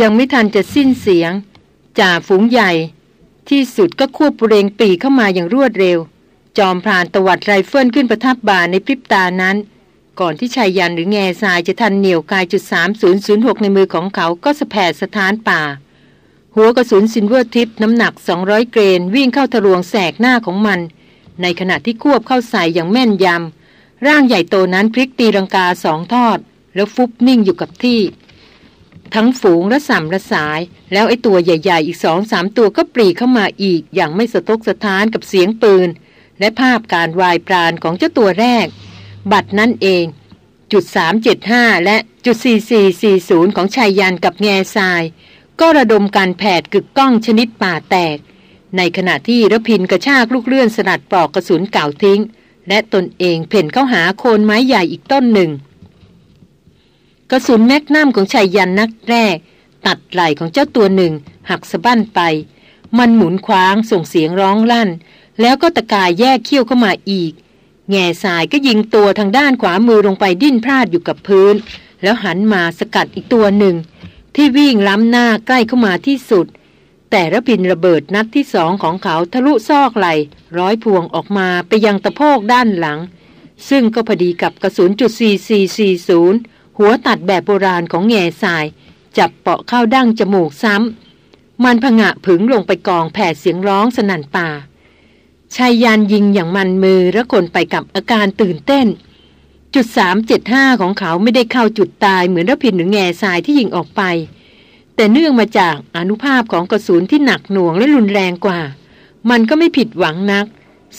ยังไม่ทันจะสิ้นเสียง จ่าฝูงใหญ่ ที่สุดก็ควบเรงปีเข้ามาอย่างรวดเร็ว จอมพรานตวัดไรเฟิลขึ้นประทับบ่าในพริบตานั้น ก่อนที่ไชยันต์หรือแงซายจะทันเหนี่ยวไกจุด3006 ในมือของเขาก็แผดสะท้านป่า หัวกระสุน Silvertip น้ำหนัก 200 เกรนวิ่งเข้าทะลวงแสกหน้าของมัน ในขณะที่ควบเข้าใส่อย่างแม่นยำร่างใหญ่โตนั้นพลิกตีลังกาสองทอด แล้วฟุบนิ่งอยู่กับที่ ทั้งฝูงและสัมระสาย แล้วไอ้ตัวใหญ่ ๆ อีกสองสามตัวก็ปรีเข้ามาอีก อย่างไม่สะทกสะท้านกับเสียงปืน และภาพการวายปราณของเจ้าตัวแรก บัตรนั่นเองจุด375 และจุด4440 ของชายยันกับแง่ทราย ก็ระดมการแผดกึกก้องชนิดป่าแตก ในขณะที่ระพินกระชากลูกเลื่อนสลัดปลอกกระสุนเก่าทิ้ง และตนเองเพ่นเข้าหาโคนไม้ใหญ่อีกต้นหนึ่ง กระสุนแมกนัมของชายยันนักแรก ตัดไหล่ของเจ้าตัวหนึ่ง หักสะบั้นไป มันหมุนคว้างส่งเสียงร้องลั่น แล้วก็ตะกายแยกเขี้ยวเข้ามาอีก แง่สายก็ยิงตัวทางด้านขวามือลงไปดิ้นพลาดอยู่กับพื้น แล้วหันมาสกัดอีกตัวหนึ่ง ที่วิ่งล้ำหน้าใกล้เข้ามาที่สุด แต่ระพินระเบิดนัดที่สองของเขาทะลุซอกไหลร้อยพวงออกมาไปยังตะโพกด้านหลัง ซึ่งก็พอดีกับกระสุนจุด4440 หัวตัดแบบโบราณของแง่ทราย จับเปาะเข้าดั้งจมูกซ้ำ มันผงะผึงลงไปกองแผดเสียงร้องสนั่นป่าชายยานยิงอย่างมันมือและคนไปกับอาการตื่นเต้น จุดสามเจ็ดห้าของเขาไม่ได้เข้าจุดตายเหมือนรพินหรือแง่ทรายที่ยิงออกไป แต่เนื่องมาจากอนุภาพของกระสุนที่หนักหน่วงและรุนแรงกว่า มันก็ไม่ผิดหวังนัก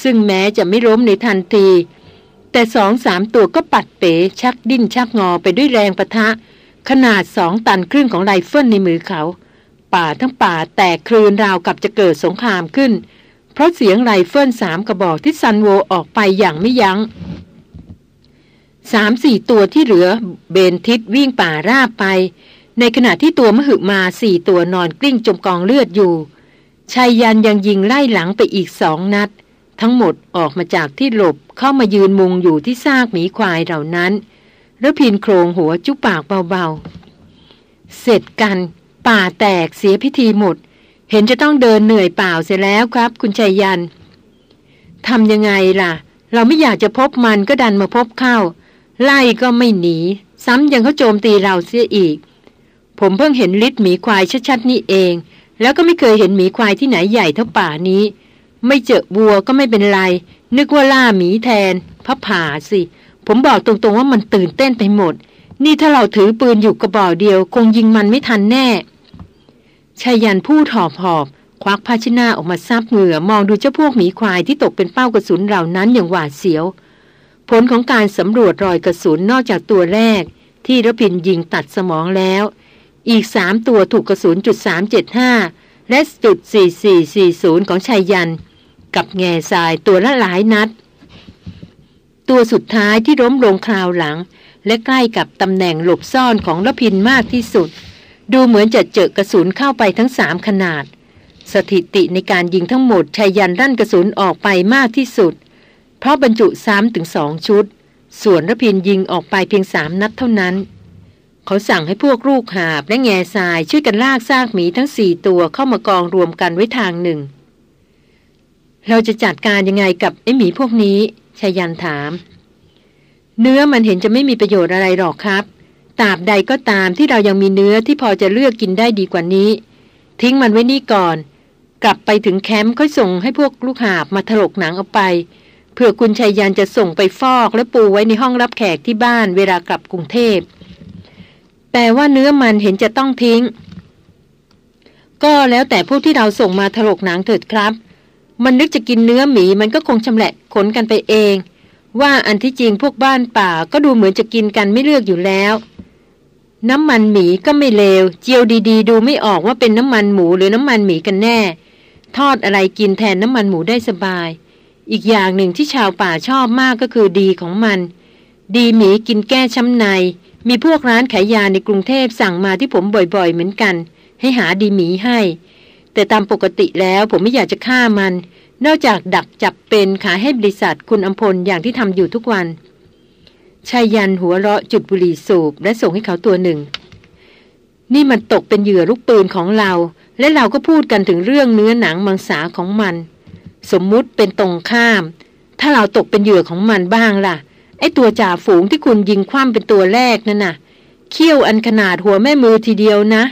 ซึ่งแม้จะไม่ล้มในทันที แต่สองสามตัวก็ปัดเป๋ชักดิ้นชักงอไปด้วยแรงปะทะ ขนาดสองตันครึ่งของไรเฟิลในมือเขา ป่าทั้งป่าแตกครืนราวกับจะเกิดสงครามขึ้น เพราะเสียงไรเฟิลสามกระบอกที่ซัลโวออกไปอย่างไม่ยั้งสามสี่ตัวที่เหลือเบนทิศวิ่งป่าราบไป ในขณะที่ตัวมหึมาสี่ตัวนอนกลิ้งจมกองเลือดอยู่ชายยันยังยิงไล่หลังไปอีกสองนัด ทั้งหมดออกมาจากที่หลบเข้ามายืนมุงอยู่ที่ซากหมีควายเหล่านั้นแล้วพินโครงหัวจุปากเบาๆ เสร็จกัน ป่าแตกเสียพิธีหมด เห็นจะต้องเดินเหนื่อยเปล่าเสียแล้วครับ คุณชัยยันทำยังไงล่ะ เราไม่อยากจะพบมันก็ดันมาพบเข้า ไล่ก็ไม่หนี ซ้ำยังเขาโจมตีเราเสียอีก ผมเพิ่งเห็นลิ์หมีควายชัดๆนี่เอง แล้วก็ไม่เคยเห็นหมีควายที่ไหนใหญ่เท่าป่านี้ ไม่เจอวัวก็ไม่เป็นไร นึกว่าล่าหมีแทนพระผาสิ ผมบอกตรงๆว่ามันตื่นเต้นไปหมด นี่ถ้าเราถือปืนอยู่กระบอกเดียว คงยิงมันไม่ทันแน่ชายันพูดหอบหอบ ควักภาชนะออกมาซับเหงื่อ มองดูเจ้าพวกหมีควายที่ตกเป็นเป้ากระสุนเหล่านั้นอย่างหวาดเสียว ผลของการสำรวจรอยกระสุนนอกจากตัวแรก ที่ระพินยิงตัดสมองแล้ว อีกสามตัวถูกกระสุนจุดสามเจ็ดห้าและจุดสี่สี่สี่ศูนย์ของชายยัน กับแง่ทรายตัวละหลายนัด ตัวสุดท้ายที่ล้มลงคราวหลัง และใกล้กับตำแหน่งหลบซ่อนของละพินมากที่สุด ดูเหมือนจะเจอกระสุนเข้าไปทั้งสามขนาด สถิติในการยิงทั้งหมดชายันรั่นกระสุนออกไปมากที่สุด เพราะบรรจุซ้ำถึงสองชุด ส่วนระพินยิงออกไปเพียงสามนัดเท่านั้นเขาสั่งให้พวกลูกหาบและแง่ทรายช่วยกันลากซากหมีทั้งสี่ตัวเข้ามากองรวมกันไว้ทางหนึ่ง เราจะจัดการยังไงกับไอหมีพวกนี้ชายันถาม เนื้อมันเห็นจะไม่มีประโยชน์อะไรหรอกครับตราบใดก็ตามที่เรายังมีเนื้อที่พอจะเลือกกินได้ดีกว่านี้ ทิ้งมันไว้นี่ก่อน กลับไปถึงแคมป์ค่อยส่งให้พวกลูกหาบมาถลกหนังเอาไปเพื่อคุณชายยันจะส่งไปฟอกและปูไว้ในห้องรับแขกที่บ้านเวลากลับกรุงเทพแต่ว่าเนื้อมันเห็นจะต้องทิ้ง ก็แล้วแต่พวกที่เราส่งมาถลกหนังเถิดครับ มันนึกจะกินเนื้อหมีมันก็คงชำแหละขนกันไปเอง ว่าอันที่จริงพวกบ้านป่าก็ดูเหมือนจะกินกันไม่เลือกอยู่แล้ว น้ำมันหมีก็ไม่เลว เจียวดี ๆ ดูไม่ออกว่าเป็นน้ำมันหมูหรือน้ำมันหมีกันแน่ ทอดอะไรกินแทนน้ำมันหมูได้สบาย อีกอย่างหนึ่งที่ชาวป่าชอบมากก็คือดีของมัน ดีหมีกินแก้ช้ำใน มีพวกร้านขายยาในกรุงเทพสั่งมาที่ผมบ่อยๆ เหมือนกัน ให้หาดีหมีให้ แต่ตามปกติแล้วผมไม่อยากจะฆ่ามัน นอกจากดักจับเป็นขายให้บริษัทคุณอัมพลอย่างที่ทำอยู่ทุกวันชายยันหัวเราะจุดบุหรี่สูบและส่งให้เขาตัวหนึ่ง นี่มันตกเป็นเหยื่อลูกปืนของเรา และเราก็พูดกันถึงเรื่องเนื้อหนังมังสาของมัน สมมุติเป็นตรงข้าม ถ้าเราตกเป็นเหยื่อของมันบ้างล่ะ ไอ้ตัวจ่าฝูงที่คุณยิงคว่ำเป็นตัวแรกนั่นน่ะเขี้ยวอันขนาดหัวแม่มือทีเดียวนะ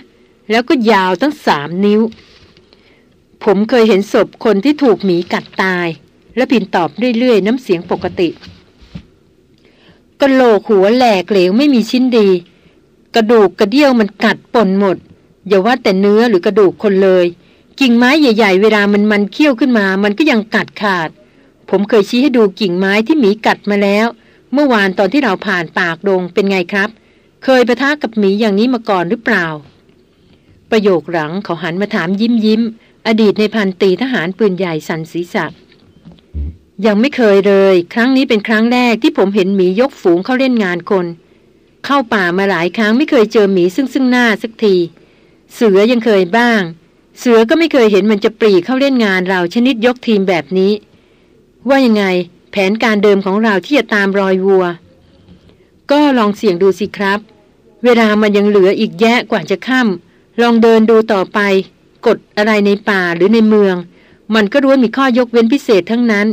แล้วก็ยาวตั้งสามนิ้ว ผมเคยเห็นศพคนที่ถูกหมีกัดตาย แล้วพินตอบเรื่อยๆ น้ำเสียงปกติกระโหลกหัวแหลกเหลวไม่มีชิ้นดี กระดูกกระเดี่ยวมันกัดปนหมด อย่าว่าแต่เนื้อหรือกระดูกคนเลย กิ่งไม้ใหญ่ ๆ เวลามันมันเคี้ยวขึ้นมา มันก็ยังกัดขาด ผมเคยชี้ให้ดูกิ่งไม้ที่หมีกัดมาแล้ว เมื่อวานตอนที่เราผ่านปากดงเป็นไงครับ เคยประทะกับหมีอย่างนี้มาก่อนหรือเปล่า ประโยคหลังเขาหันมาถามยิ้มยิ้ม อดีตในพันตีทหารปืนใหญ่สันศีสักยังไม่เคยเลย ครั้งนี้เป็นครั้งแรกที่ผมเห็นหมียกฝูงเข้าเล่นงานคน เข้าป่ามาหลายครั้งไม่เคยเจอหมีซึ่งซึ่งหน้าสักที เสือยังเคยบ้าง เสือก็ไม่เคยเห็นมันจะปรีเข้าเล่นงานเราชนิดยกทีมแบบนี้ ว่ายังไงแผนการเดิมของเราที่จะตามรอยวัว ก็ลองเสี่ยงดูสิครับ เวลามันยังเหลืออีกแยะกว่าจะค่ำลองเดินดูต่อไป กดอะไรในป่าหรือในเมือง มันก็รู้มีข้อยกเว้นพิเศษทั้งนั้น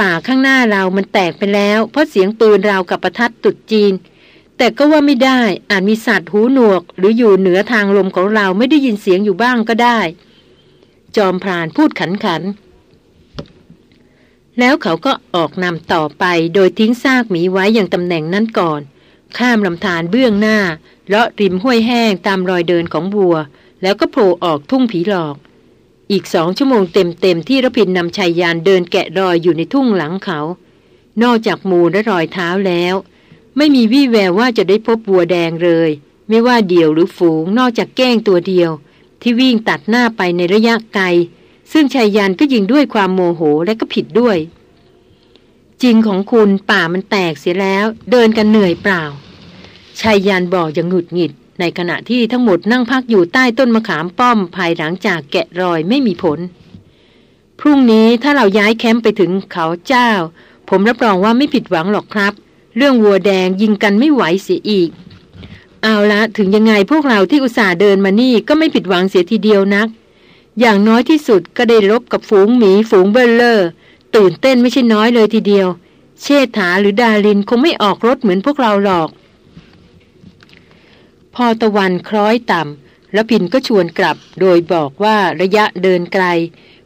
ป่าข้างหน้าเรามันแตกไปแล้ว เพราะเสียงปืนราวกับประทัดตุดจีน แต่ก็ว่าไม่ได้อาจมีสัตว์หูหนวก หรืออยู่เหนือทางลมของเราไม่ได้ยินเสียงอยู่บ้างก็ได้ จอมพรานพูดขันขัน แล้วเขาก็ออกนำต่อไปโดยทิ้งซากหมีไว้อย่างตำแหน่งนั้นก่อน ข้ามลำธารเบื้องหน้าเลาะริมห้วยแห้งตามรอยเดินของบัว แล้วก็โผล่ออกทุ่งผีหลอก อีกสองชั่วโมงเต็มๆที่ระพินนำชายยานเดินแกะรอยอยู่ในทุ่งหลังเขา นอกจากมูและรอยเท้าแล้ว ไม่มีวี่แววว่าจะได้พบบัวแดงเลย ไม่ว่าเดี่ยวหรือฝูง นอกจากแก้งตัวเดียว ที่วิ่งตัดหน้าไปในระยะไกล ซึ่งชายยานก็ยิงด้วยความโมโหและก็ผิดด้วย จริงของคุณป่ามันแตกเสียแล้ว เดินกันเหนื่อยเปล่าชายยานบอกอย่างหงุดหงิด ในขณะที่ทั้งหมดนั่งพักอยู่ใต้ต้นมะขามป้อมภายหลังจากแกะรอยไม่มีผล พรุ่งนี้ถ้าเราย้ายแคมป์ไปถึงเขาเจ้า ผมรับรองว่าไม่ผิดหวังหรอกครับ เรื่องวัวแดงยิงกันไม่ไหวเสียอีก เอาละถึงยังไงพวกเราที่อุตส่าห์เดินมานี่ก็ไม่ผิดหวังเสียทีเดียวนัก อย่างน้อยที่สุดก็ได้รบกับฝูงหมีฝูงเบลเลอร์ ตื่นเต้นไม่ใช่น้อยเลยทีเดียว เชษฐาหรือดารินคงไม่ออกรถเหมือนพวกเราหรอก พอตะวันคล้อยต่ำแล้วพินก็ชวนกลับ โดยบอกว่าระยะเดินไกล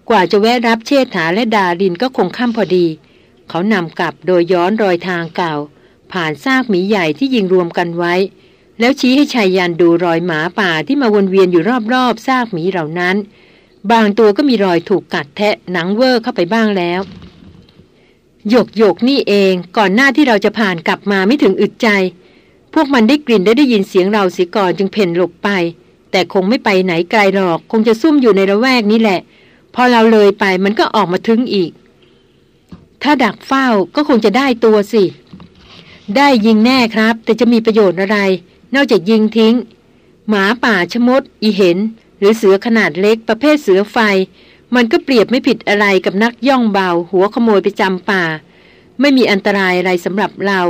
กว่าจะแวะรับเชษฐาและดารินก็คงค่ำพอดี เขานำกลับโดยย้อนรอยทางเก่า ผ่านซากหมีใหญ่ที่ยิงรวมกันไว้ แล้วชี้ให้ชายยันดูรอยหมาป่าที่มาวนเวียนอยู่รอบๆซากหมีเหล่านั้น บางตัวก็มีรอยถูกกัดแทะหนังเวอร์เข้าไปบ้างแล้วหยกหยกนี่เองก่อนหน้าที่เราจะผ่านกลับมาไม่ถึงอึดใจ พวกมันได้กลิ่นได้ได้ยินเสียงเราสียก่อนจึงเพ่นหลบไป แต่คงไม่ไปไหนไกลหรอก คงจะซุ่มอยู่ในระแวกนี้แหละ พอเราเลยไปมันก็ออกมาทึงอีก ถ้าดักเฝ้าก็คงจะได้ตัวสิ ได้ยิงแน่ครับ แต่จะมีประโยชน์อะไร นอกจากยิงทิ้ง หมาป่าชมด อีเห็น หรือเสือขนาดเล็กประเภทเสือไฟ มันก็เปรียบไม่ผิดอะไรกับนักย่องเบา หัวขโมยไปจำป่า ไม่มีอันตรายอะไรสำหรับเรา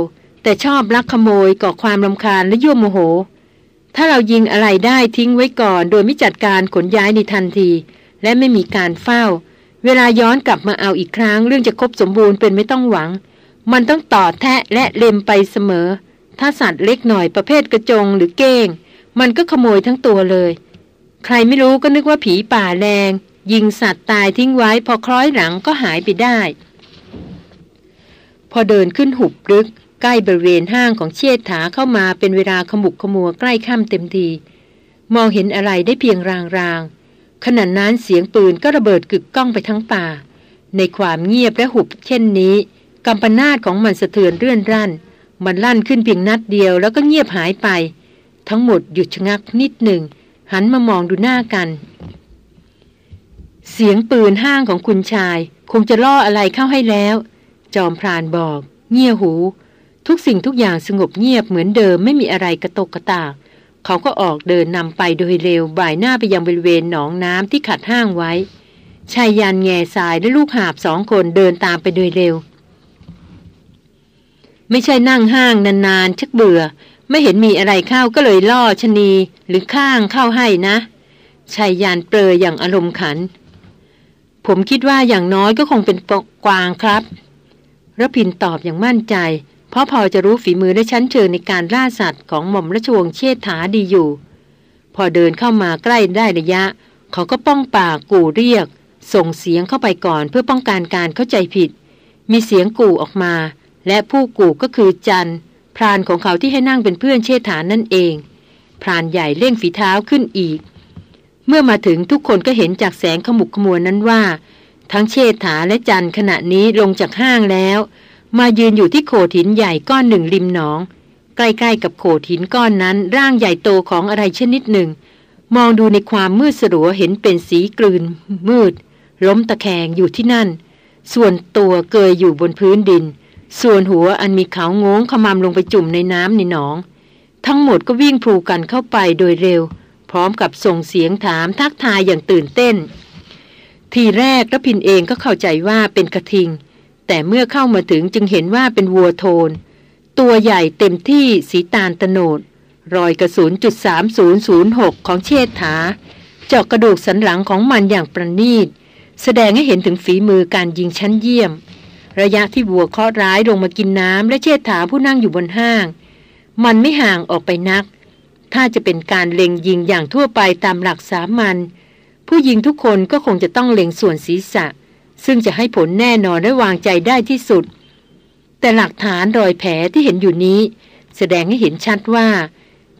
แต่ชอบลักขโมยก่อความรำคาญและยั่วโมโห ถ้าเรายิงอะไรได้ทิ้งไว้ก่อน โดยไม่จัดการขนย้ายในทันที และไม่มีการเฝ้า เวลาย้อนกลับมาเอาอีกครั้ง เรื่องจะครบสมบูรณ์เป็นไม่ต้องหวัง มันต้องต่อแทะและเล็มไปเสมอ ถ้าสัตว์เล็กหน่อยประเภทกระจงหรือเก้ง มันก็ขโมยทั้งตัวเลย ใครไม่รู้ก็นึกว่าผีป่าแรงยิงสัตว์ตายทิ้งไว้พอคล้อยหลังก็หายไปได้ พอเดินขึ้นหุบลึก ใกล้บริเวณห้างของเชษฐาเข้ามาเป็นเวลาขมุกขมัวใกล้ค่ำเต็มที มองเห็นอะไรได้เพียงรางๆขณะนั้นเสียงปืนก็ระเบิดกึกก้องไปทั้งป่า ในความเงียบและหุบเช่นนี้กำปนาตของมันสะเทือนเรื่อนรั่น มันลั่นขึ้นเพียงนัดเดียวแล้วก็เงียบหายไป ทั้งหมดหยุดชะงักนิดหนึ่ง หันมามองดูหน้ากัน เสียงปืนห้างของคุณชาย คงจะล่ออะไรเข้าให้แล้ว จอมพรานบอก เงี่ยหู ทุกสิ่งทุกอย่างสงบเงียบเหมือนเดิมไม่มีอะไรกระตกกระตาก เขาก็ออกเดินนำไปโดยเร็วบ่ายหน้าไปยังบริเวณหนองน้ำที่ขัดห้างไว้ชายยันแง่สายและลูกหาบสองคนเดินตามไปโดยเร็ว ไม่ใช่นั่งห้างนานๆชักเบื่อ ไม่เห็นมีอะไรเข้าก็เลยล่อชนีหรือข้างเข้าให้นะชายยานเปรยอย่างอารมณ์ขัน ผมคิดว่าอย่างน้อยก็คงเป็นกวางครับระพินตอบอย่างมั่นใจ เพราะพอจะรู้ฝีมือและชั้นเชิงในการล่าสัตว์ของหม่อมราชวงศ์เชษฐาดีอยู่ พอเดินเข้ามาใกล้ได้ระยะ เขาก็ป้องปากกู่เรียก ส่งเสียงเข้าไปก่อนเพื่อป้องกันการเข้าใจผิด มีเสียงกู่ออกมา และผู้กู่ก็คือจันพรานของเขาที่ให้นั่งเป็นเพื่อนเชษฐานั่นเอง พรานใหญ่เร่งฝีเท้าขึ้นอีก เมื่อมาถึงทุกคนก็เห็นจากแสงขมุกขมัวนั้นว่า ทั้งเชษฐาและจันขณะนี้ลงจากห้างแล้ว มายืนอยู่ที่โขดหินใหญ่ก้อนหนึ่งริมหนอง ใกล้ๆกับโขดหินก้อนนั้นร่างใหญ่โตของอะไรชนิดหนึ่ง มองดูในความมืดสลัวเห็นเป็นสีกลืน มืด ล้มตะแคงอยู่ที่นั่น ส่วนตัวเกยอยู่บนพื้นดิน ส่วนหัวอันมีเขางงขมำลงไปจุ่มในน้ำในหนอง ทั้งหมดก็วิ่งพลูกันเข้าไปโดยเร็ว พร้อมกับส่งเสียงถามทักทายอย่างตื่นเต้น ทีแรกระพินเองก็เข้าใจว่าเป็นกระทิง แต่เมื่อเข้ามาถึงจึงเห็นว่าเป็นวัวโทน ตัวใหญ่เต็มที่สีตาลตโนด รอยกระสุนจุดสามศูนย์ศูนย์หกของเชษฐา เจาะกระดูกสันหลังของมันอย่างประณีต แสดงให้เห็นถึงฝีมือการยิงชั้นเยี่ยม ระยะที่วัวเคาะร้ายลงมากินน้ำและเชษฐาผู้นั่งอยู่บนห้าง มันไม่ห่างออกไปนัก ถ้าจะเป็นการเล็งยิงอย่างทั่วไปตามหลักสามัญผู้หญิงทุกคนก็คงจะต้องเล็งส่วนศีรษะ ซึ่งจะให้ผลแน่นอนและวางใจได้ที่สุด แต่หลักฐานรอยแผลที่เห็นอยู่นี้ แสดงให้เห็นชัดว่า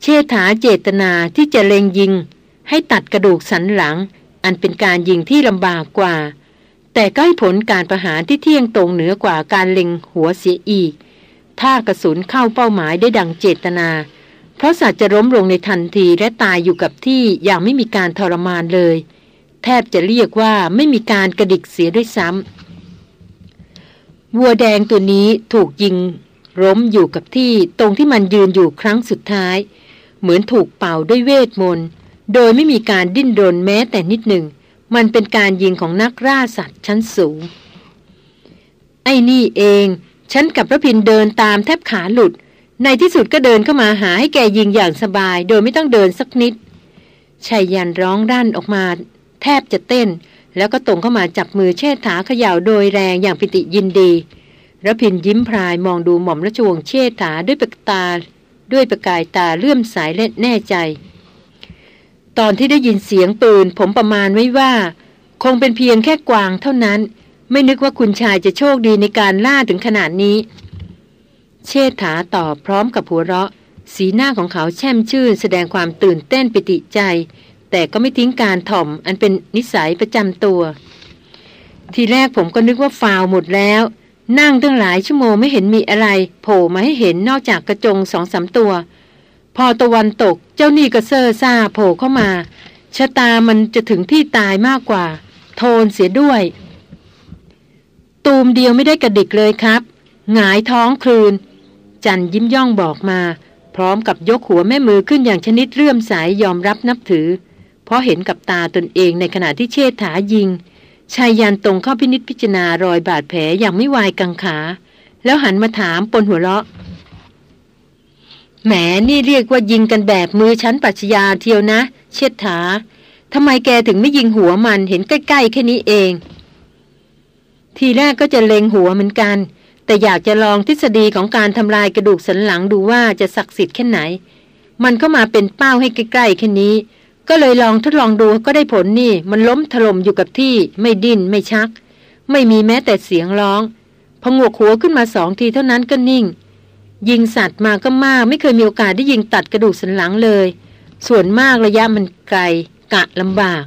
เชษฐาเจตนาที่จะเล็งยิง ให้ตัดกระดูกสันหลัง อันเป็นการยิงที่ลำบากกว่า แต่ก็ให้ผลการประหารที่เที่ยงตรงเหนือกว่าการเล็งหัวเสียอีก ถ้ากระสุนเข้าเป้าหมายได้ดังเจตนา เพราะสัตว์จะล้มลงในทันทีและตายอยู่กับที่อย่างไม่มีการทรมานเลย แทบจะเรียกว่าไม่มีการกระดิกเสียด้วยซ้ำวัวแดงตัวนี้ถูกยิงล้มอยู่กับที่ตรงที่มันยืนอยู่ครั้งสุดท้าย เหมือนถูกเป่าด้วยเวทมนต์โดยไม่มีการดิ้นรนแม้แต่นิดหนึ่ง มันเป็นการยิงของนักล่าสัตว์ชั้นสูง ไอ้นี่เอง ฉันกับพระพินเดินตามแทบขาหลุด ในที่สุดก็เดินเข้ามาหาให้แกยิงอย่างสบาย โดยไม่ต้องเดินสักนิดชายยันร้องด้านออกมา ทบจะเต้น แล้วก็ตรงเข้ามาจับมือเชิดาเขย่าโดยแรงอย่างปิติยินดีระพินยิ้มพรายมองดูหม่อมราชวงศ์เชิดาด้วยประตา ด้วยประกายตาเลื่อมสายและแน่ใจ ตอนที่ได้ยินเสียงปืน ผมประมาณไว้ว่า คงเป็นเพียงแค่กวางเท่านั้น ไม่นึกว่าคุณชายจะโชคดีในการล่าถึงขนาดนี้ เชษฐาตอบพร้อมกับหัวเราะ สีหน้าของเขาแช่มชื่น แสดงความตื่นเต้นปิติใจ แต่ก็ไม่ทิ้งการถ่อมอันเป็นนิสัยประจำตัว ทีแรกผมก็นึกว่าฟาวหมดแล้ว นั่งตั้งหลายชั่วโมงไม่เห็นมีอะไร โผล่มาให้เห็นนอกจากกระจงสองสาตัว พอตะวันตกเจ้านี่ก็เซอร์ซ่าโผล่เข้ามาชะตามันจะถึงที่ตายมากกว่า โทนเสียด้วย ตูมเดียวไม่ได้กระดิกเลยครับ หงายท้องคลืน จันยิ้มย่องบอกมา พร้อมกับยกหัวแม่มือขึ้นอย่างชนิดเลื่อมสายยอมรับนับถือ เพราะเห็นกับตาตนเองในขณะที่เชษฐายิง ชายยันตรงเข้าพินิษพิจารณารอยบาดแผลอย่างไม่วายกังขา แล้วหันมาถามปนหัวเราะ แหมนี่เรียกว่ายิงกันแบบมือชั้นปัชญาเทียวนะ เชษฐาทำไมแกถึงไม่ยิงหัวมันเห็นใกล้ๆแค่นี้เอง ทีแรกก็จะเล็งหัวเหมือนกัน แต่อยากจะลองทฤษฎีของการทำลายกระดูกสันหลังดูว่าจะศักดิ์สิทธิ์แค่ไหน มันก็มาเป็นเป้าให้ใกล้ๆแค่นี้ ก็เลยลองทดลองดูก็ได้ผลนี่ มันล้มถล่มอยู่กับที่ไม่ดิ้นไม่ชัก ไม่มีแม้แต่เสียงร้องพองวกหัวขึ้นมาสองทีเท่านั้นก็นิ่ง ยิงสัตว์มาก็มาก ไม่เคยมีโอกาสได้ยิงตัดกระดูกสันหลังเลย ส่วนมากระยะมันไกล กะลำบาก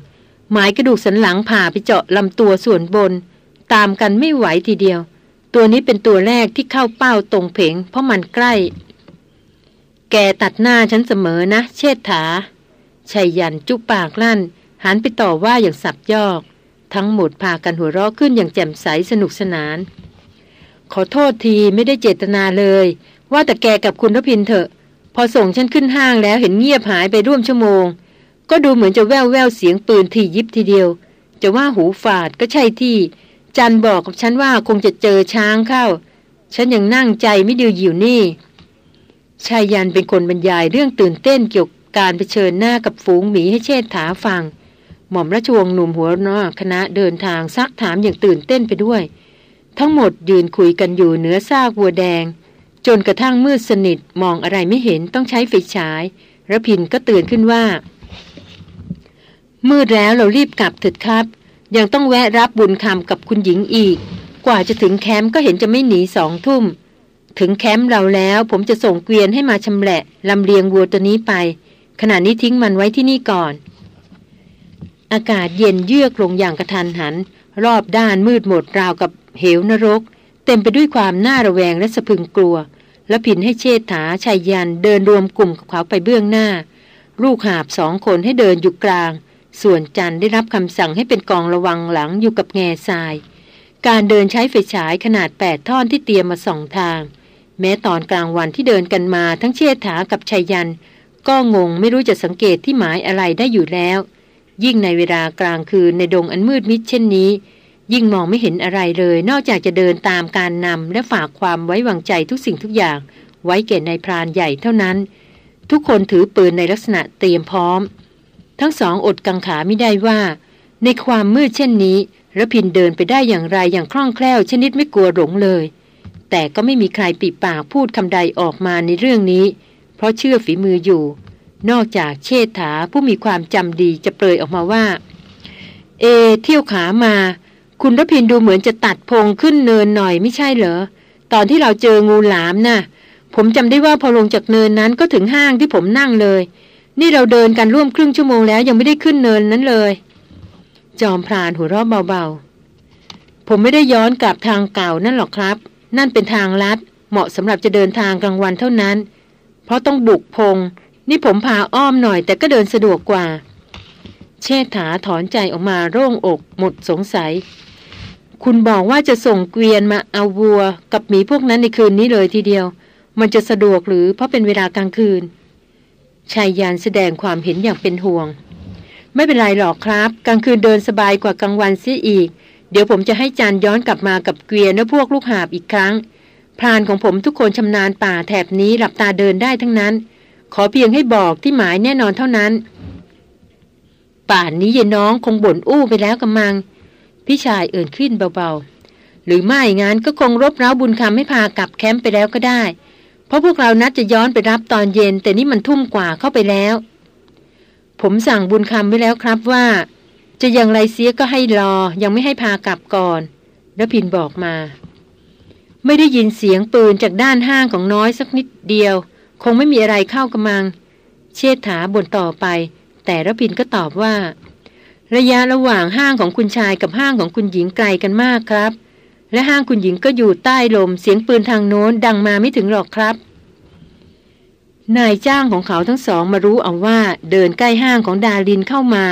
หมายกระดูกสันหลังผ่าไปเจาะลำตัวส่วนบน ตามกันไม่ไหวทีเดียว ตัวนี้เป็นตัวแรกที่เข้าเป้าตรงเพงเพราะมันใกล้ แกตัดหน้าฉันเสมอนะ เชษฐา ชายยันจุปากลั่น หันไปต่อว่าอย่างสับยอก ทั้งหมดพากันหัวเราะขึ้นอย่างแจ่มใสสนุกสนาน ขอโทษทีไม่ได้เจตนาเลย ว่าแต่แกกับคุณรพินเถอะ พอส่งฉันขึ้นห้างแล้วเห็นเงียบหายไปร่วมชั่วโมง ก็ดูเหมือนจะแววแววเสียงปืนทียิบทีเดียว จะว่าหูฝาดก็ใช่ที่ จันบอกกับฉันว่าคงจะเจอช้างเข้า ฉันยังนั่งใจไม่ดีอยู่นี่ชายยันเป็นคนบรรยายเรื่องตื่นเต้นเกี่ยว กับการเผชิญหน้ากับฝูงหมีให้เชษฐาฟัง หม่อมราชวงศ์หนุ่มหัวหน้าคณะเดินทางซักถามอย่างตื่นเต้นไปด้วย ทั้งหมดยืนคุยกันอยู่เหนือซากวัวแดง จนกระทั่งมืดสนิทมองอะไรไม่เห็นต้องใช้ไฟฉายระพินก็เตื่นขึ้นว่า มืดแล้วเรารีบกลับเถิดครับ ยังต้องแวะรับบุญคำกับคุณหญิงอีก กว่าจะถึงแคมป์ก็เห็นจะไม่หนีสองทุ่ม ถึงแคมป์เราแล้วผมจะส่งเกวียนให้มาชำแหละลำเลียงวัวตัวนี้ไป ขณะนี้ทิ้งมันไว้ที่นี่ก่อน อากาศเย็นเยือกลงอย่างกระทันหัน รอบด้านมืดหมดราวกับเหวนรก เต็มไปด้วยความน่าระแวงและสะพึงกลัว และผินให้เชษฐาชายยันเดินรวมกลุ่มกับเขาไปเบื้องหน้า ลูกหาบสองคนให้เดินอยู่กลาง ส่วนจันได้รับคำสั่งให้เป็นกองระวังหลังอยู่กับแง่ทราย การเดินใช้ไฟฉายขนาดแปดท่อนที่เตรียมมาสองทาง แม้ตอนกลางวันที่เดินกันมาทั้งเชษฐากับชายัน ก็งงไม่รู้จะสังเกตที่หมายอะไรได้อยู่แล้ว ยิ่งในเวลากลางคืนในดงอันมืดมิดเช่นนี้ ยิ่งมองไม่เห็นอะไรเลย นอกจากจะเดินตามการนำและฝากความไว้วางใจทุกสิ่งทุกอย่าง ไว้แก่ในพรานใหญ่เท่านั้น ทุกคนถือปืนในลักษณะเตรียมพร้อม ทั้งสองอดกังขาไม่ได้ว่า ในความมืดเช่นนี้ระพินเดินไปได้อย่างไรอย่างคล่องแคล่วชนิดไม่กลัวหลงเลย แต่ก็ไม่มีใครปิดปากพูดคำใดออกมาในเรื่องนี้ เพราะเชื่อฝีมืออยู่ นอกจากเชษฐาผู้มีความจำดีจะเปรยออกมาว่า เอ เที่ยวขามา คุณรพินดูเหมือนจะตัดพงขึ้นเนินหน่อยไม่ใช่เหรอ ตอนที่เราเจองูหลามนะ่ะ ผมจำได้ว่าพอลงจากเนินนั้นก็ถึงห้างที่ผมนั่งเลย นี่เราเดินกันร่วมครึ่งชั่วโมงแล้วยังไม่ได้ขึ้นเนินนั้นเลย จอมพรานหัวเราะเบาๆ ผมไม่ได้ย้อนกลับทางเก่านั่นหรอกครับ นั่นเป็นทางลัดเหมาะสำหรับจะเดินทางกลางวันเท่านั้น เพราะต้องบุกพง นี่ผมพาอ้อมหน่อยแต่ก็เดินสะดวกกว่า เชษฐาถอนใจออกมาโล่งอกหมดสงสัย คุณบอกว่าจะส่งเกวียนมาเอาวัว กับหมีพวกนั้นในคืนนี้เลยทีเดียว มันจะสะดวกหรือเพราะเป็นเวลากลางคืนชายยานแสดงความเห็นอย่างเป็นห่วง ไม่เป็นไรหรอกครับ กลางคืนเดินสบายกว่ากลางวันเสียอีก เดี๋ยวผมจะให้จานย้อนกลับมากับเกวียนและพวกลูกหาบอีกครั้ง พรานของผมทุกคนชำนาญป่าแถบนี้หลับตาเดินได้ทั้งนั้น ขอเพียงให้บอกที่หมายแน่นอนเท่านั้น ป่านนี้เย็นน้องคงบ่นอู้ไปแล้วกำมัง พี่ชายเอ่นขึ้นเบาๆ หรือไม่งั้นก็คงรบเร้าบุญคำให้พากลับแคมป์ไปแล้วก็ได้ เพราะพวกเรานัดจะย้อนไปรับตอนเย็น แต่นี่มันทุ่มกว่าเข้าไปแล้ว ผมสั่งบุญคำไว้แล้วครับว่า จะอย่างไรเสียก็ให้รอยังไม่ให้พากลับก่อนแล้วพินบอกมา ไม่ได้ยินเสียงปืนจากด้านห้างของน้อยสักนิดเดียว คงไม่มีอะไรเข้ากำมัง เชษฐาบ่นต่อไป แต่ระพินก็ตอบว่า ระยะระหว่างห้างของคุณชายกับห้างของคุณหญิงไกลกันมากครับ และห้างคุณหญิงก็อยู่ใต้ลม เสียงปืนทางโน้นดังมาไม่ถึงหรอกครับ นายจ้างของเขาทั้งสองมารู้เอาว่าเดินใกล้ห้างของดารินเข้ามา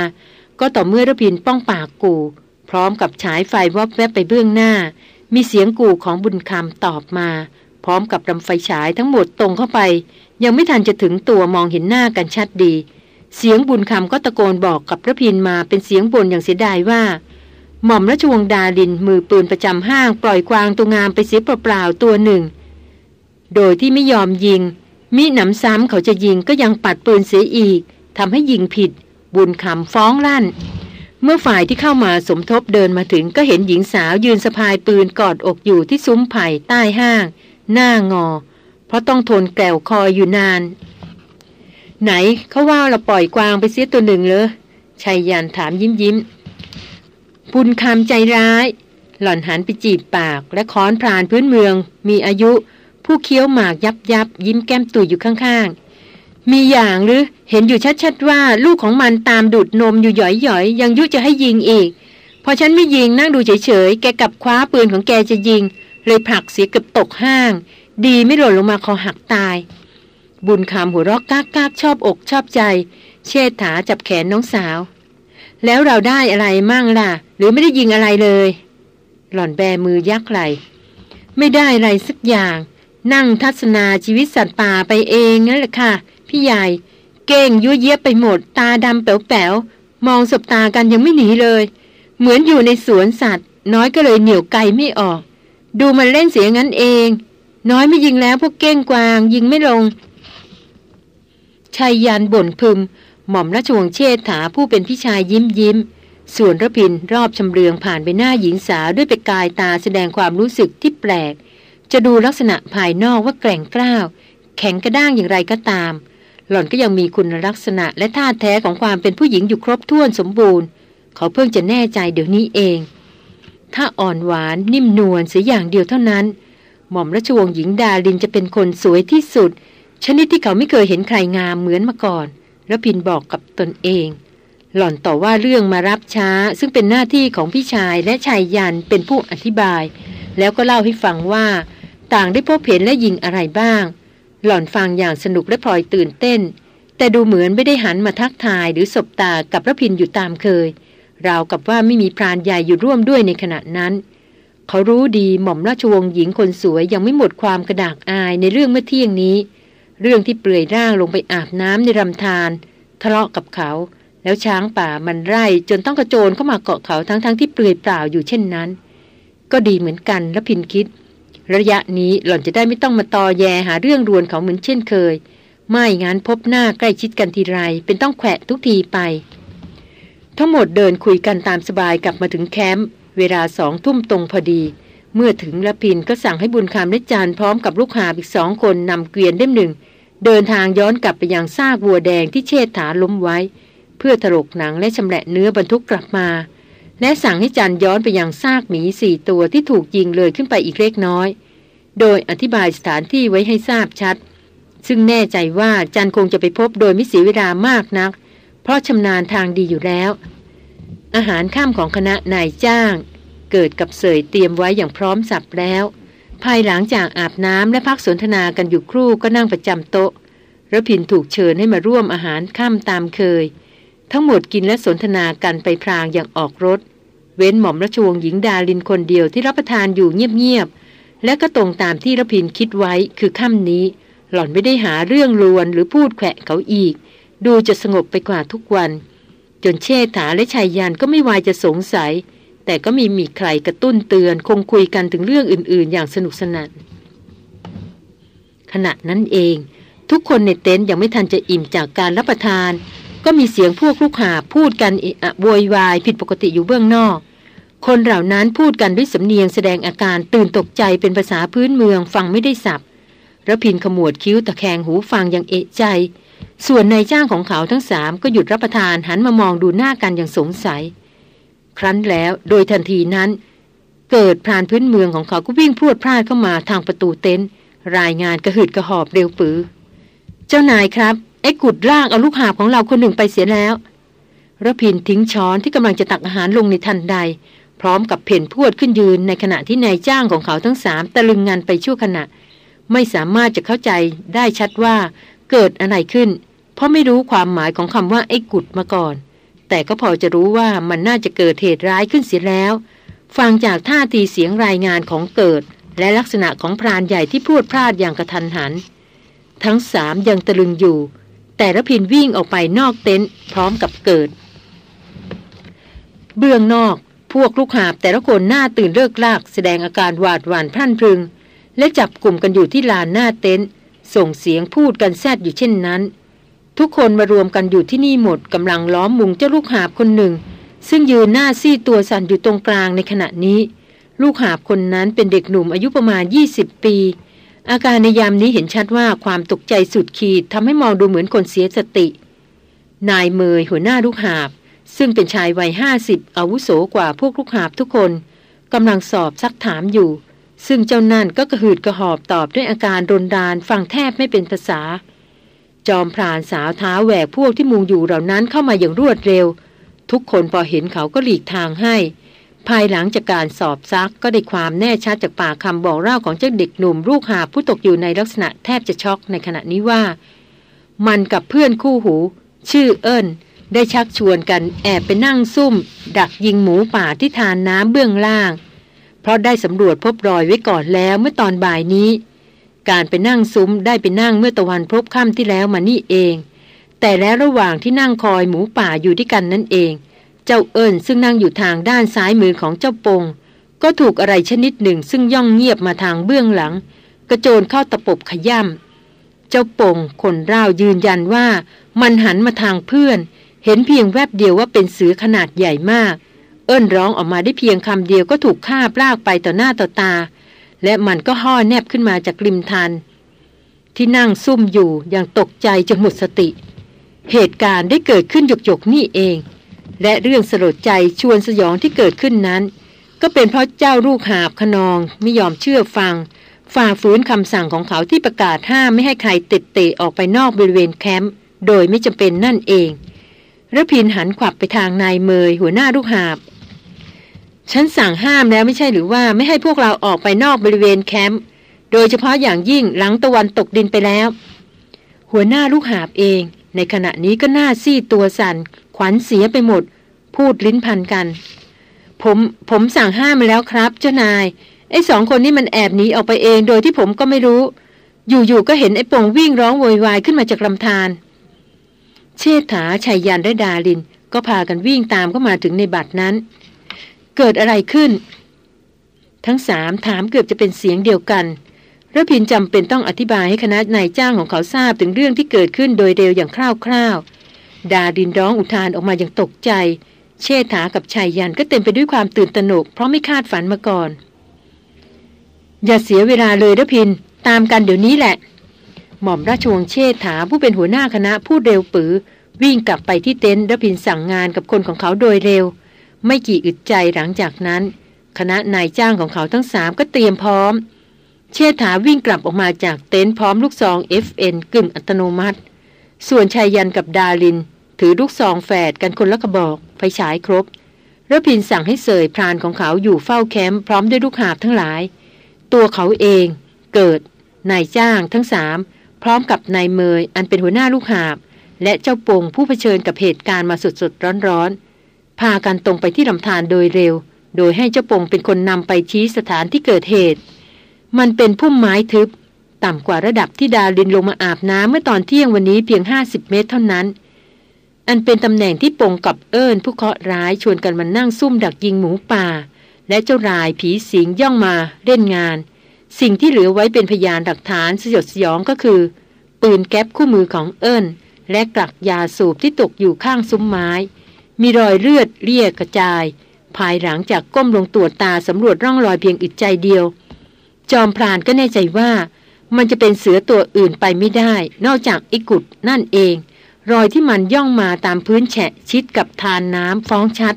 ก็ต่อเมื่อระพินป้องปากกู พร้อมกับฉายไฟวับแวบไปเบื้องหน้า มีเสียงกูของบุญคำตอบมา พร้อมกับลำไฟฉายทั้งหมดตรงเข้าไป ยังไม่ทันจะถึงตัวมองเห็นหน้ากันชัดดี เสียงบุญคำก็ตะโกนบอกกับพระพินมาเป็นเสียงบ่นอย่างเสียดายว่า หม่อมราชวงศ์ดาลินมือปืนประจำห้างปล่อยกวางตัวงามไปเสียเปล่าๆตัวหนึ่ง โดยที่ไม่ยอมยิง มิหนำซ้ำเขาจะยิงก็ยังปัดปืนเสียอีกทำให้ยิงผิด บุญคำฟ้องลั่น เมื่อฝ่ายที่เข้ามาสมทบเดินมาถึงก็เห็นหญิงสาวยืนสะพายปืนกอดอกอยู่ที่ซุ้มไผ่ใต้ห้าง หน้างอ เพราะต้องทนแกวคอยอยู่นาน ไหนเขาว่าเราปล่อยกวางไปเสียตัวหนึ่งเลยชายยันถามยิ้มยิ้มบุญคำใจร้าย หล่อนหันไปจีบปาก และค้อนพรานพื้นเมือง มีอายุ ผู้เคี้ยวหมากยับยับยิ้มแก้มตุยอยู่ข้างๆ มีอย่างหรือเห็นอยู่ชัดๆว่าลูกของมันตามดูดนมอยู่หย่อยๆ ยังยุจะให้ยิงอีก พอฉันไม่ยิงนั่งดูเฉยๆ แกกับคว้าปืนของแกจะยิง เลยผลักเสียเกือบตกห้าง ดีไม่หล่นลงมาคอหักตาย บุญคำหัวรอกกากกากชอบอกชอบใจ เชษฐาจับแขนน้องสาว แล้วเราได้อะไรมั่งล่ะ หรือไม่ได้ยิงอะไรเลย หล่อนแบมือยักไหลไม่ได้อะไรสักอย่าง นั่งทัศนาชีวิตสัตว์ป่าไปเองนั่นแหละค่ะ พี่ใหญ่ เก่งยุ่ยเย็บไปหมด ตาดำแป๋วๆ มองสบตากันยังไม่หนีเลย เหมือนอยู่ในสวนสัตว์ น้อยก็เลยเหนียวไกลไม่ออก ดูมันเล่นเสียงั้นเอง น้อยไม่ยิงแล้วพวกเก้งกวางยิงไม่ลงชายยันบ่นพึม หม่อมราชวงศ์เชษฐาผู้เป็นพี่ชายยิ้มยิ้ม ส่วนระพินรอบชำเลืองผ่านไปหน้าหญิงสาวด้วยไปกายตาแสดงความรู้สึกที่แปลก จะดูลักษณะภายนอกว่าแกร่งกล้าว แข็งกระด้างอย่างไรก็ตาม หล่อนก็ยังมีคุณลักษณะและท่าแท้ของความเป็นผู้หญิงอยู่ครบถ้วนสมบูรณ์ เขาเพิ่งจะแน่ใจเดี๋ยวนี้เอง ถ้าอ่อนหวานนิ่มนวลเสียอย่างเดียวเท่านั้น หม่อมราชวงศ์หญิงดาลินจะเป็นคนสวยที่สุด ชนิดที่เขาไม่เคยเห็นใครงามเหมือนมาก่อนระพินบอกกับตนเอง หล่อนต่อว่าเรื่องมารับช้า ซึ่งเป็นหน้าที่ของพี่ชายและชายยันเป็นผู้อธิบาย แล้วก็เล่าให้ฟังว่า ต่างได้พบเห็นและยิงอะไรบ้าง หล่อนฟังอย่างสนุกและพลอยตื่นเต้น แต่ดูเหมือนไม่ได้หันมาทักทายหรือสบตากับระพินอยู่ตามเคย ราวกับว่าไม่มีพรานใหญ่อยู่ร่วมด้วยในขณะนั้น เขารู้ดีหม่อมราชวงศ์หญิงคนสวยยังไม่หมดความกระดากอายในเรื่องเมื่อเที่ยงนี้ เรื่องที่เปลือยร่างลงไปอาบน้ำในลำธารทะเลาะกับเขา แล้วช้างป่ามันไร่จนต้องกระโจนเข้ามาเกาะเขาทั้งๆทที่เปลือยเปล่าอยู่เช่นนั้น ก็ดีเหมือนกันและพินคิด ระยะนี้หล่อนจะได้ไม่ต้องมาตอแยหาเรื่องรวนเขาเหมือนเช่นเคย ไม่งั้นพบหน้าใกล้ชิดกันทีไร เป็นต้องแขวะทุกทีไป ทั้งหมดเดินคุยกันตามสบายกลับมาถึงแคมป์เวลาสองทุ่มตรงพอดี เมื่อถึงละพินก็สั่งให้บุญคำและจานพร้อมกับลูกหาอีกสองคนนำเกวียนเล่มหนึ่ง เดินทางย้อนกลับไปยังซากวัวแดงที่เชษฐาล้มไว้ เพื่อถลกหนังและชำแหละเนื้อบรรทุกกลับมา และสั่งให้จันย้อนไปยังซากหมีสี่ตัวที่ถูกยิงเลยขึ้นไปอีกเล็กน้อย โดยอธิบายสถานที่ไว้ให้ทราบชัด ซึ่งแน่ใจว่าจันคงจะไปพบโดยไม่เสียเวลามากนัก เพราะชำนาญทางดีอยู่แล้ว อาหารข้ามของคณะนายจ้าง เกิดกับเสยเตรียมไว้อย่างพร้อมสับแล้ว ภายหลังจากอาบน้ำและพักสนทนากันอยู่ครู่ก็นั่งประจำโต๊ะระพินถูกเชิญให้มาร่วมอาหารข้ามตามเคย ทั้งหมดกินและสนทนากันไปพรางอย่างออกรถ เว้นหม่อมราชวงศ์หญิงดาลินคนเดียวที่รับประทานอยู่เงียบๆ และก็ตรงตามที่ระพินคิดไว้คือค่ำนี้ หล่อนไม่ได้หาเรื่องลวนหรือพูดแขวะเขาอีก ดูจะสงบไปกว่าทุกวัน จนเชษฐาและชายยันก็ไม่วายจะสงสัย แต่ก็มีมีใครกระตุ้นเตือน คงคุยกันถึงเรื่องอื่นๆ อย่างสนุกสนานขณะนั้นเอง ทุกคนในเต็นท์ยังไม่ทันจะอิ่มจากการรับประทาน ก็มีเสียงพวกลูกหาพูดกันอะโวยวายผิดปกติอยู่เบื้องนอก คนเหล่านั้นพูดกันด้วยสำเนียงแสดงอาการตื่นตกใจเป็นภาษาพื้นเมืองฟังไม่ได้สับระพินขมวดคิ้วตะแคงหูฟังอย่างเอะใจ ส่วนนายจ้างของเขาทั้งสามก็หยุดรับประทานหันมามองดูหน้ากันอย่างสงสัย ครั้นแล้วโดยทันทีนั้น เกิดพรานพื้นเมืองของเขาก็วิ่งพรวดพลาดเข้ามาทางประตูเต็นท์รายงานกระหืดกระหอบเร็วปือ เจ้านายครับ ไอ้กุดร่างเอาลูกหาบของเราคนหนึ่งไปเสียแล้วระพินทิ้งช้อนที่กำลังจะตักอาหารลงในทันใด พร้อมกับเพ่นพวดขึ้นยืนในขณะที่นายจ้างของเขาทั้งสามตะลึงงานไปชั่วขณะ ไม่สามารถจะเข้าใจได้ชัดว่าเกิดอะไรขึ้น เพราะไม่รู้ความหมายของคำว่าไอ้กุดมาก่อน แต่ก็พอจะรู้ว่ามันน่าจะเกิดเหตุร้ายขึ้นเสียแล้ว ฟังจากท่าทีเสียงรายงานของเกิด และลักษณะของพรานใหญ่ที่พูดพลาดอย่างกระทันหัน ทั้งสามยังตะลึงอยู่ แต่ระพินวิ่งออกไปนอกเต็นท์พร้อมกับเกิด เบื้องนอกพวกลูกหาบแต่ละคนหน้าตื่นเลิกลากแสดงอาการหวาดหวั่นพรั่นพรึง และจับกลุ่มกันอยู่ที่ลานหน้าเต็นท์ส่งเสียงพูดกันแซดอยู่เช่นนั้น ทุกคนมารวมกันอยู่ที่นี่หมดกำลังล้อมมุงเจ้าลูกหาบคนหนึ่ง ซึ่งยืนหน้าซี่ตัวสั่นอยู่ตรงกลางในขณะนี้ ลูกหาบคนนั้นเป็นเด็กหนุ่มอายุประมาณ 20 ปี อาการในยามนี้เห็นชัดว่าความตกใจสุดขีดทำให้มองดูเหมือนคนเสียสติ นายเมยหัวหน้าลูกหาบ ซึ่งเป็นชายวัยห้าสิบอาวุโสกว่าพวกลูกหาบทุกคนกำลังสอบซักถามอยู่ ซึ่งเจ้านั่นก็กระหืดกระหอบตอบด้วยอาการรนดานฟังแทบไม่เป็นภาษา จอมพรานสาวเท้าแหวกพวกที่มุงอยู่เหล่านั้นเข้ามาอย่างรวดเร็ว ทุกคนพอเห็นเขาก็หลีกทางให้ ภายหลังจากการสอบซักก็ได้ความแน่ชัดจากปากคำบอกเล่าของเจ้าเด็กหนุ่มลูกหาผู้ตกอยู่ในลักษณะแทบจะช็อกในขณะนี้ว่า มันกับเพื่อนคู่หู ชื่อเอิญได้ชักชวนกันแอบไปนั่งซุ่ม ดักยิงหมูป่าที่ทานน้ำเบื้องล่าง เพราะได้สำรวจพบรอยไว้ก่อนแล้วเมื่อตอนบ่ายนี้ การไปนั่งซุ้มได้ไปนั่งเมื่อตะวันพบค่ำที่แล้วมานี่เอง แต่แล้วระหว่างที่นั่งคอยหมูป่าอยู่ด้วยกันนั่นเอง เจ้าเอิญซึ่งนั่งอยู่ทางด้านซ้ายมือของเจ้าปง ก็ถูกอะไรชนิดหนึ่งซึ่งย่องเงียบมาทางเบื้องหลัง กระโจนเข้าตะปบขย่ำเจ้าป่งคนร่าวยืนยันว่า มันหันมาทางเพื่อน เห็นเพียงแวบเดียวว่าเป็นเสือขนาดใหญ่มาก เอิ้นร้องออกมาได้เพียงคำเดียวก็ถูกฆ่าปลากไปต่อหน้าต่อตา และมันก็ห่อแนบขึ้นมาจากริมทัน ที่นั่งซุ่มอยู่อย่างตกใจจนหมดสติ เหตุการณ์ได้เกิดขึ้นหยกๆนี่เอง และเรื่องสลดใจชวนสยองที่เกิดขึ้นนั้น ก็เป็นเพราะเจ้าลูกหาบขนองไม่ยอมเชื่อฟัง ฝ่าฝืนคำสั่งของเขาที่ประกาศห้ามไม่ให้ใครติดเตะออกไปนอกบริเวณแคมป์โดยไม่จำเป็นนั่นเองระพินหันขวับไปทางนายเมยหัวหน้าลูกหาบ ฉันสั่งห้ามแล้วไม่ใช่หรือว่าไม่ให้พวกเราออกไปนอกบริเวณแคมป์โดยเฉพาะอย่างยิ่งหลังตะวันตกดินไปแล้ว หัวหน้าลูกหาบเอง ในขณะนี้ก็หน้าซีดตัวสัน่น ขวัญเสียไปหมด พูดลิ้นพันกัน ผมผมสั่งห้ามมาแล้วครับเจ้านาย ไอ้สองคนนี้มันแอบหนีออกไปเองโดยที่ผมก็ไม่รู้ อยู่ๆก็เห็นไอ้ป่งวิ่งร้องโวยวายขึ้นมาจากลำธารเชษฐาชัยยันและดาลิน ก็พากันวิ่งตามเข้ามาถึงในบัตรนั้น เกิดอะไรขึ้น ทั้งสามถามเกือบจะเป็นเสียงเดียวกันระพินจำเป็นต้องอธิบายให้คณะนายจ้างของเขาทราบถึงเรื่องที่เกิดขึ้นโดยเร็วอย่างคร่าวๆ ดาดินร้องอุทานออกมาอย่างตกใจ เชษฐากับชายยันก็เต็มไปด้วยความตื่นตระหนก เพราะไม่คาดฝันมาก่อน อย่าเสียเวลาเลยระพิน ตามกันเดี๋ยวนี้แหละ หม่อมราชวงศ์เชษฐาผู้เป็นหัวหน้าคณะพูดเร็วปือ วิ่งกลับไปที่เต็นท์ระพินสั่งงานกับคนของเขาโดยเร็ว ไม่กี่อึดใจหลังจากนั้น คณะนายจ้างของเขาทั้งสามก็เตรียมพร้อม เชษฐาวิ่งกลับออกมาจากเต็นท์พร้อมลูกซอง FN กึ่งอัตโนมัติ ส่วนชายยันกับดาลิน ถือลูกซองแฝดกันคนละกระบอกไฟฉายครบระพินสั่งให้เสยพรานของเขาอยู่เฝ้าแคมป์พร้อมด้วยลูกหาบทั้งหลาย ตัวเขาเอง เกิดนายจ้างทั้งสามพร้อมกับนายเมยอันเป็นหัวหน้าลูกหาบ และเจ้าปงผู้เผชิญกับเหตุการณ์มาสดๆร้อนๆพากันตรงไปที่ลำธารโดยเร็ว โดยให้เจ้าปงเป็นคนนำไปชี้สถานที่เกิดเหตุ มันเป็นพุ่มไม้ทึบ ต่ำกว่าระดับที่ดาลินลงมาอาบน้ำเมื่อตอนเที่ยงวันนี้เพียงห้าสิบเมตรเท่านั้น อันเป็นตำแหน่งที่ปงกับเอิญผู้เคราะห์ร้ายชวนกันมานั่งซุ่มดักยิงหมูป่า และเจ้ารายผีสิงย่องมาเล่นงาน สิ่งที่เหลือไว้เป็นพยานหลักฐานสยดสยองก็คือ ปืนแก๊ปคู่มือของเอิญและกลักยาสูบที่ตกอยู่ข้างซุ้มไม้ มีรอยเลือดเลี่ยกระจาย ภายหลังจากก้มลงตรวจตาสำรวจร่องรอยเพียงอึดใจเดียว จอมพรานก็แน่ใจว่า มันจะเป็นเสือตัวอื่นไปไม่ได้ นอกจากอิกุดนั่นเอง รอยที่มันย่องมาตามพื้นแฉะชิดกับทานน้ำฟ้องชัด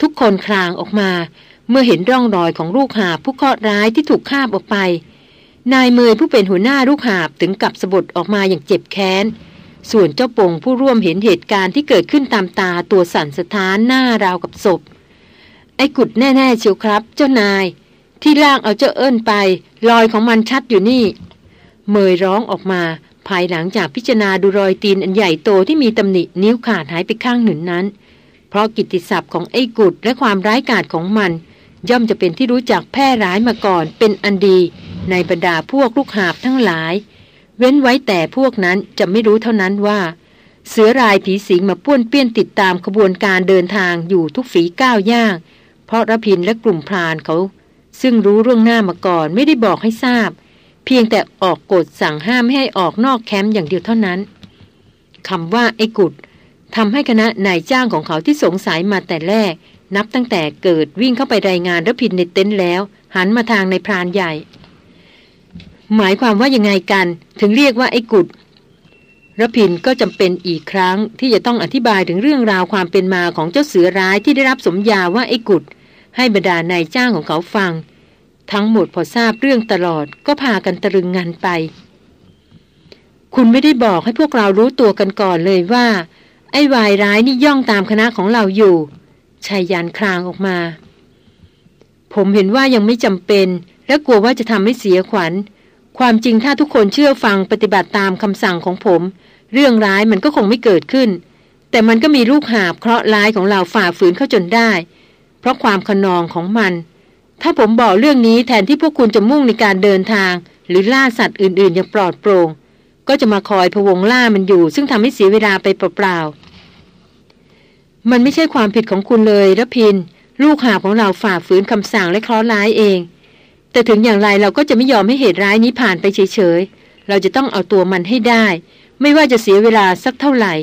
ทุกคนคลางออกมา เมื่อเห็นร่องรอยของลูกหาบผู้เคราะห์ร้ายที่ถูกฆ่าออกไป นายเมยผู้เป็นหัวหน้าลูกหาบถึงกับสะบดออกมาอย่างเจ็บแค้น ส่วนเจ้าปงผู้ร่วมเห็นเหตุการณ์ที่เกิดขึ้นตามตาตัวสั่นสะท้านหน้าราวกับศพ ไอ้กุดแน่ๆเชียวครับ เจ้านาย ที่ล่างเอาเจ้าเอิ้นไปรอยของมันชัดอยู่นี่ เมยร้องออกมา ภายหลังจากพิจารณาดูรอยตีนอันใหญ่โตที่มีตำหนินิ้วขาดหายไปข้างหนึ่งนั้น เพราะกิตติศัพท์ของไอ้กุดและความร้ายกาจของมัน ย่อมจะเป็นที่รู้จักแพร่ร้ายมาก่อนเป็นอันดี ในบรรดาพวกลูกหาบทั้งหลาย เว้นไว้แต่พวกนั้นจะไม่รู้เท่านั้นว่า เสือรายผีสิงมาป้วนเปี้ยนติดตามขบวนการเดินทางอยู่ทุกฝีก้าวย่างเพราะระพินและกลุ่มพรานเขา ซึ่งรู้เรื่องหน้ามาก่อนไม่ได้บอกให้ทราบ เพียงแต่ออกกฎสั่งห้ามไม่ให้ออกนอกแคมป์อย่างเดียวเท่านั้นคำว่าไอ้กุดทำให้คณะนายจ้างของเขาที่สงสัยมาแต่แรก นับตั้งแต่เกิดวิ่งเข้าไปรายงานรพินในเต็นท์แล้ว หันมาทางในพรานใหญ่ หมายความว่ายังไงกัน ถึงเรียกว่าไอ้กุดรพินก็จำเป็นอีกครั้งที่จะต้องอธิบายถึงเรื่องราวความเป็นมาของเจ้าเสือร้ายที่ได้รับสมญาว่าไอ้กุด ให้บรรดานายจ้างของเขาฟัง ทั้งหมดพอทราบเรื่องตลอดก็พากันตะลึงงันไป คุณไม่ได้บอกให้พวกเรารู้ตัวกันก่อนเลยว่า ไอ้วายร้ายนี่ย่องตามคณะของเราอยู่ชายยันคลางออกมา ผมเห็นว่ายังไม่จำเป็น และกลัวว่าจะทำให้เสียขวัญ ความจริงถ้าทุกคนเชื่อฟังปฏิบัติตามคำสั่งของผม เรื่องร้ายมันก็คงไม่เกิดขึ้น แต่มันก็มีลูกหาบเคราะห์ร้ายของเราฝ่าฝืนเข้าจนได้ เพราะความขนองของมัน ถ้าผมบอกเรื่องนี้แทนที่พวกคุณจะมุ่งในการเดินทาง หรือล่าสัตว์อื่นๆ อย่างปลอดโปร่งก็จะมาคอยพวงล่ามันอยู่ ซึ่งทำให้เสียเวลาไปเปล่าๆ มันไม่ใช่ความผิดของคุณเลยระพิน ลูกหาของเราฝ่าฝืนคำสั่งและคล้อร้ายเอง แต่ถึงอย่างไรเราก็จะไม่ยอมให้เหตุร้ายนี้ผ่านไปเฉยๆ เราจะต้องเอาตัวมันให้ได้ ไม่ว่าจะเสียเวลาสักเท่าไหร่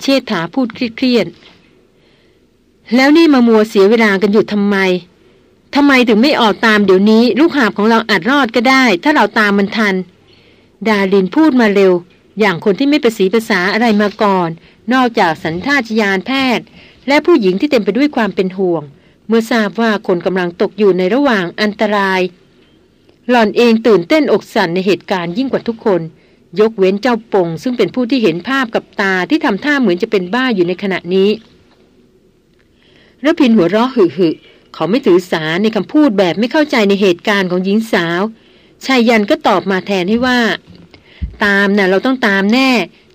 เชษฐาพูดเครียดๆแล้วนี่มามัวเสียเวลากันอยู่ทำไม ทำไมถึงไม่ออกตามเดี๋ยวนี้ ลูกหาบของเราอาจรอดก็ได้ ถ้าเราตามมันทัน ดาลินพูดมาเร็ว อย่างคนที่ไม่ประสีภาษาอะไรมาก่อน นอกจากสัญชาตญาณแพทย์ และผู้หญิงที่เต็มไปด้วยความเป็นห่วง เมื่อทราบว่าคนกำลังตกอยู่ในระหว่างอันตราย หล่อนเองตื่นเต้นอกสั่นในเหตุการณ์ยิ่งกว่าทุกคน ยกเว้นเจ้าปง ซึ่งเป็นผู้ที่เห็นภาพกับตาที่ทำท่าเหมือนจะเป็นบ้าอยู่ในขณะนี้ระพินหัวเราะหึหึ เขาไม่ถือสาในคำพูดแบบไม่เข้าใจในเหตุการณ์ของหญิงสาวชายยันก็ตอบมาแทนให้ว่า ตามนะ่ะเราต้องตามแน่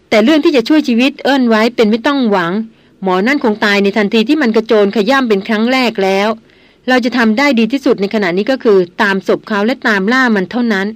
แต่เรื่องที่จะช่วยชีวิตเอิ้นไว้เป็นไม่ต้องหวัง หมอนั่นคงตายในทันทีที่มันกระโจนขย่ำเป็นครั้งแรกแล้ว เราจะทำได้ดีที่สุดในขณะนี้ก็คือ ตามศพเขาและตามล่ามันเท่านั้น